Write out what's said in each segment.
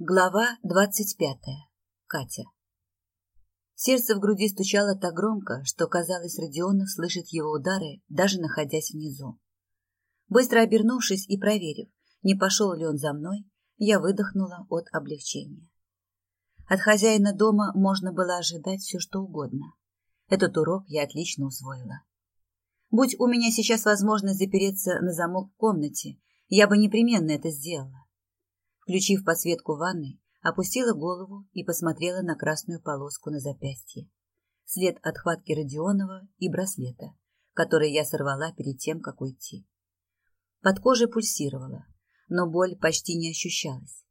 Глава двадцать пятая. Катя. Сердце в груди стучало так громко, что, казалось, Родионов слышит его удары, даже находясь внизу. Быстро обернувшись и проверив, не пошел ли он за мной, я выдохнула от облегчения. От хозяина дома можно было ожидать все, что угодно. Этот урок я отлично усвоила. Будь у меня сейчас возможность запереться на замок в комнате, я бы непременно это сделала Включив подсветку ванной, опустила голову и посмотрела на красную полоску на запястье. След от хватки Родионова и браслета, который я сорвала перед тем, как уйти. Под кожей пульсировала, но боль почти не ощущалась.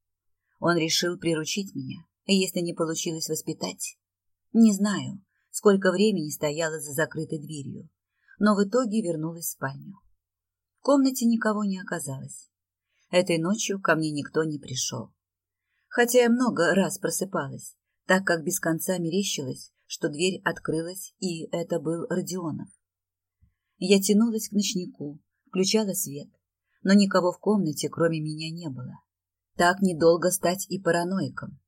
Он решил приручить меня, если не получилось воспитать. Не знаю, сколько времени стояла за закрытой дверью, но в итоге вернулась в спальню. В комнате никого не оказалось. Этой ночью ко мне никто не пришел. Хотя я много раз просыпалась, так как без конца мерещилось, что дверь открылась, и это был Родионов. Я тянулась к ночнику, включала свет, но никого в комнате, кроме меня, не было. Так недолго стать и параноиком.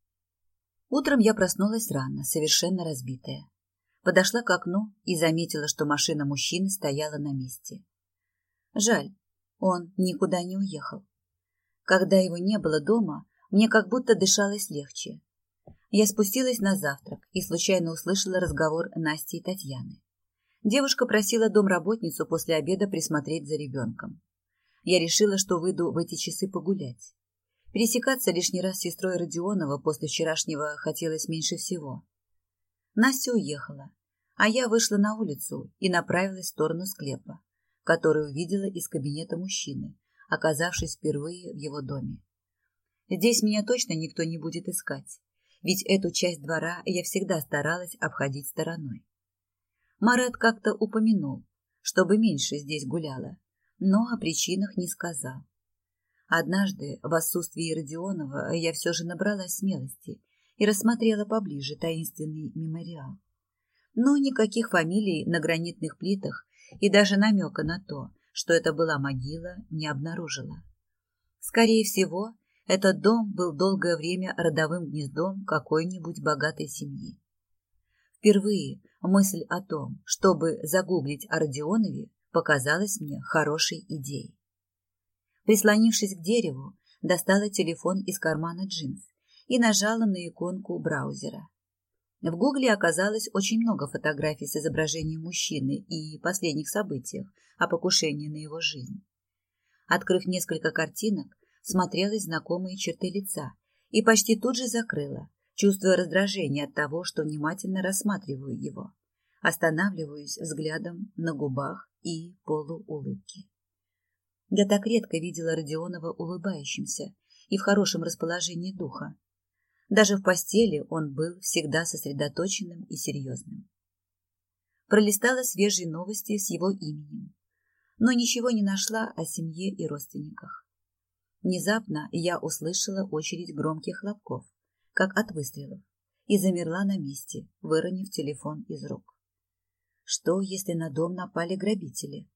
Утром я проснулась рано, совершенно разбитая. Подошла к окну и заметила, что машина мужчины стояла на месте. Жаль, он никуда не уехал. Когда его не было дома, мне как будто дышалось легче. Я спустилась на завтрак и случайно услышала разговор Насти и Татьяны. Девушка просила домработницу после обеда присмотреть за ребенком. Я решила, что выйду в эти часы погулять. Пересекаться лишний раз с сестрой Родионова после вчерашнего хотелось меньше всего. Настя уехала, а я вышла на улицу и направилась в сторону склепа, который увидела из кабинета мужчины, оказавшись впервые в его доме. Здесь меня точно никто не будет искать, ведь эту часть двора я всегда старалась обходить стороной. Марат как-то упомянул, чтобы меньше здесь гуляла, но о причинах не сказал. Однажды в отсутствии Родионова я все же набралась смелости и рассмотрела поближе таинственный мемориал. Но никаких фамилий на гранитных плитах и даже намека на то, что это была могила, не обнаружила. Скорее всего, этот дом был долгое время родовым гнездом какой-нибудь богатой семьи. Впервые мысль о том, чтобы загуглить о Родионове, показалась мне хорошей идеей. Прислонившись к дереву, достала телефон из кармана джинс и нажала на иконку браузера. В Гугле оказалось очень много фотографий с изображением мужчины и последних событиях о покушении на его жизнь. Открыв несколько картинок, смотрелась знакомые черты лица и почти тут же закрыла, чувствуя раздражение от того, что внимательно рассматриваю его. Останавливаюсь взглядом на губах и полуулыбке. Я так редко видела Родионова улыбающимся и в хорошем расположении духа, даже в постели он был всегда сосредоточенным и серьезным. Пролистала свежие новости с его именем, но ничего не нашла о семье и родственниках. Внезапно я услышала очередь громких хлопков, как от выстрелов, и замерла на месте, выронив телефон из рук. Что, если на дом напали грабители?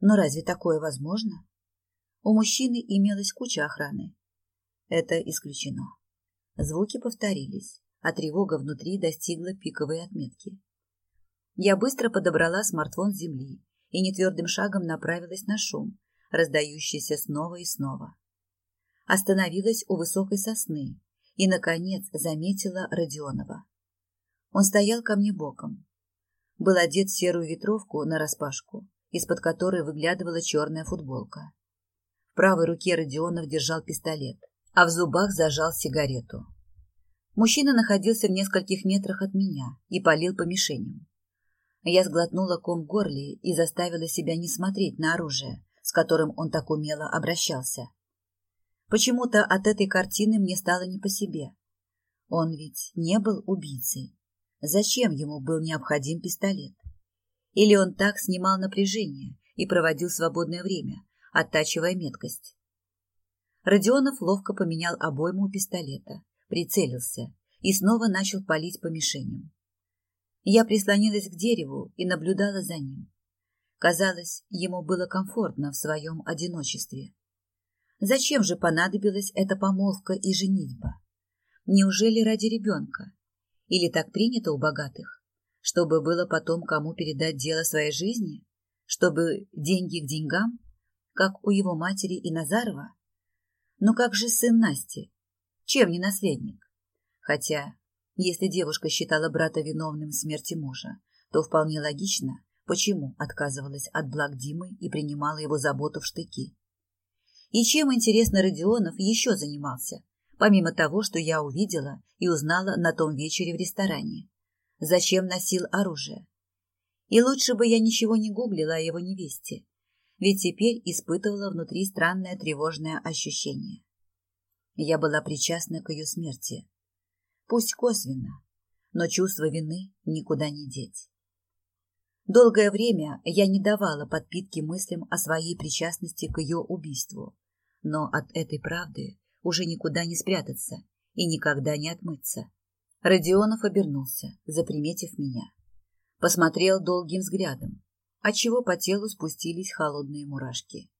Но разве такое возможно? У мужчины имелась куча охраны. Это исключено. Звуки повторились, а тревога внутри достигла пиковой отметки. Я быстро подобрала смартфон с земли и нетвердым шагом направилась на шум, раздающийся снова и снова. Остановилась у высокой сосны и, наконец, заметила Родионова. Он стоял ко мне боком. Был одет в серую ветровку нараспашку, из-под которой выглядывала черная футболка. В правой руке Родионов держал пистолет – а в зубах зажал сигарету. Мужчина находился в нескольких метрах от меня и палил по мишеням. Я сглотнула ком в горле и заставила себя не смотреть на оружие, с которым он так умело обращался. Почему-то от этой картины мне стало не по себе. Он ведь не был убийцей. Зачем ему был необходим пистолет? Или он так снимал напряжение и проводил свободное время, оттачивая меткость? Родионов ловко поменял обойму у пистолета, прицелился и снова начал палить по мишеням. Я прислонилась к дереву и наблюдала за ним. Казалось, ему было комфортно в своем одиночестве. Зачем же понадобилась эта помолвка и женитьба? Неужели ради ребенка? Или так принято у богатых? Чтобы было потом кому передать дело своей жизни? Чтобы деньги к деньгам? Как у его матери и Назарова? Но как же сын Насти? Чем не наследник? Хотя, если девушка считала брата виновным в смерти мужа, то вполне логично, почему отказывалась от благ Димы и принимала его заботу в штыки. И чем, интересно, Родионов еще занимался, помимо того, что я увидела и узнала на том вечере в ресторане? Зачем носил оружие? И лучше бы я ничего не гуглила о его невесте, ведь теперь испытывала внутри странное тревожное ощущение. Я была причастна к ее смерти. Пусть косвенно, но чувство вины никуда не деть. Долгое время я не давала подпитки мыслям о своей причастности к ее убийству, но от этой правды уже никуда не спрятаться и никогда не отмыться. Родионов обернулся, заприметив меня. Посмотрел долгим взглядом, отчего по телу спустились холодные мурашки.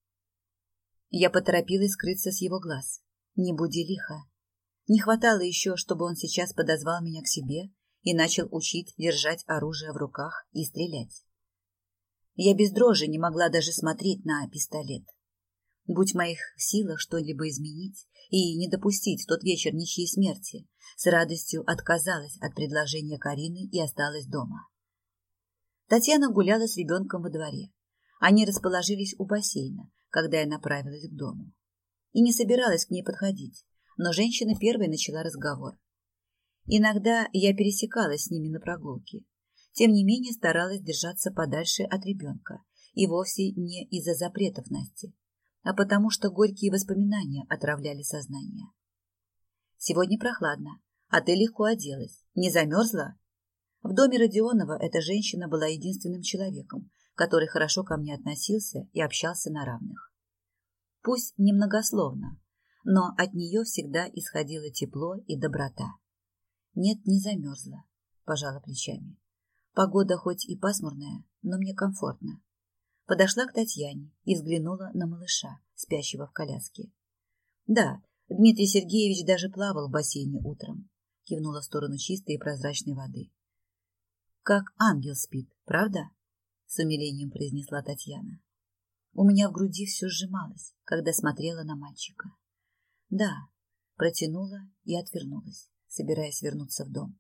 Я поторопилась скрыться с его глаз. Не буди лихо. Не хватало еще, чтобы он сейчас подозвал меня к себе и начал учить держать оружие в руках и стрелять. Я без дрожи не могла даже смотреть на пистолет. Будь в моих силах что-либо изменить и не допустить в тот вечер ничьей смерти, с радостью отказалась от предложения Карины и осталась дома. Татьяна гуляла с ребенком во дворе. Они расположились у бассейна, когда я направилась к дому. И не собиралась к ней подходить, но женщина первой начала разговор. Иногда я пересекалась с ними на прогулке. Тем не менее старалась держаться подальше от ребенка, и вовсе не из-за запретов Насти, а потому что горькие воспоминания отравляли сознание. Сегодня прохладно, а ты легко оделась. Не замерзла? В доме Родионова эта женщина была единственным человеком, который хорошо ко мне относился и общался на равных. Пусть немногословно, но от нее всегда исходило тепло и доброта. Нет, не замерзла, пожала плечами. Погода хоть и пасмурная, но мне комфортно. Подошла к Татьяне и взглянула на малыша, спящего в коляске. Да, Дмитрий Сергеевич даже плавал в бассейне утром, кивнула в сторону чистой и прозрачной воды. Как ангел спит, правда? С умилением произнесла Татьяна. У меня в груди все сжималось, когда смотрела на мальчика. Да, протянула и отвернулась, собираясь вернуться в дом.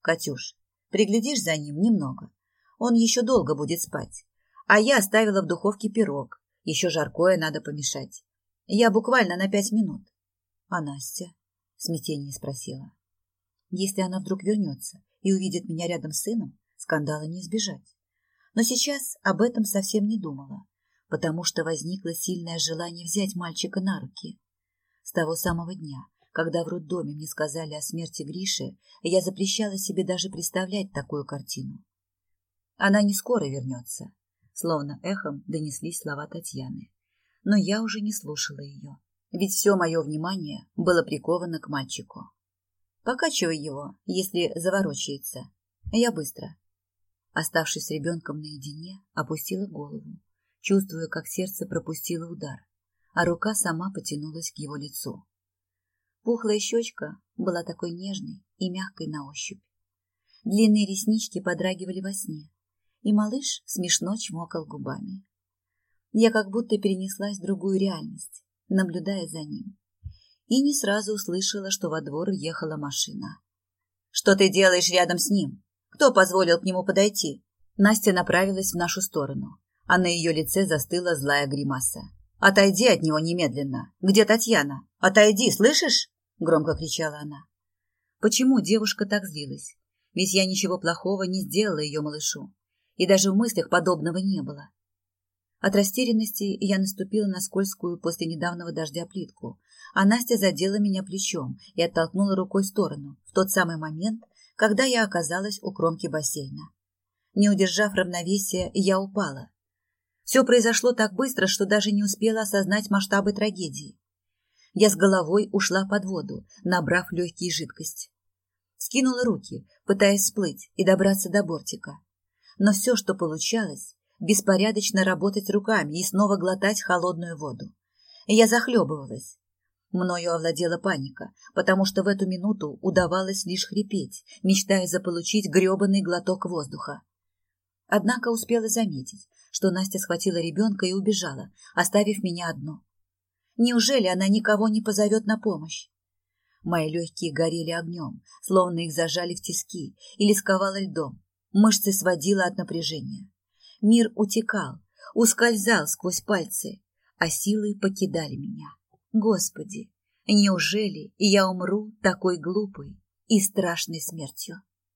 Катюш, приглядишь за ним немного. Он еще долго будет спать. А я оставила в духовке пирог. Еще жаркое надо помешать. Я буквально на пять минут. А Настя? Смятение спросила. Если она вдруг вернется и увидит меня рядом с сыном, скандала не избежать. Но сейчас об этом совсем не думала, потому что возникло сильное желание взять мальчика на руки. С того самого дня, когда в роддоме мне сказали о смерти Гриши, я запрещала себе даже представлять такую картину. Она не скоро вернется, словно эхом донеслись слова Татьяны. Но я уже не слушала ее, ведь все мое внимание было приковано к мальчику. Покачивай его, если заворочается. Я быстро. Оставшись с ребенком наедине, опустила голову, чувствуя, как сердце пропустило удар, а рука сама потянулась к его лицу. Пухлая щечка была такой нежной и мягкой на ощупь. Длинные реснички подрагивали во сне, и малыш смешно чмокал губами. Я как будто перенеслась в другую реальность, наблюдая за ним и не сразу услышала, что во двор въехала машина. «Что ты делаешь рядом с ним? Кто позволил к нему подойти?» Настя направилась в нашу сторону, а на ее лице застыла злая гримаса. «Отойди от него немедленно! Где Татьяна? Отойди, слышишь?» — громко кричала она. Почему девушка так злилась? Ведь я ничего плохого не сделала ее малышу, и даже в мыслях подобного не было. От растерянности я наступила на скользкую после недавнего дождя плитку, а Настя задела меня плечом и оттолкнула рукой в сторону в тот самый момент, когда я оказалась у кромки бассейна. Не удержав равновесия, я упала. Все произошло так быстро, что даже не успела осознать масштабы трагедии. Я с головой ушла под воду, набрав легкие жидкость. Скинула руки, пытаясь всплыть и добраться до бортика. Но все, что получалось, беспорядочно работать руками и снова глотать холодную воду. Я захлебывалась. Мною овладела паника, потому что в эту минуту удавалось лишь хрипеть, мечтая заполучить грёбаный глоток воздуха. Однако успела заметить, что Настя схватила ребенка и убежала, оставив меня одну. Неужели она никого не позовет на помощь? Мои легкие горели огнем, словно их зажали в тиски или сковало льдом. Мышцы сводило от напряжения. Мир утекал, ускользал сквозь пальцы, а силы покидали меня. Господи, неужели я умру такой глупой и страшной смертью?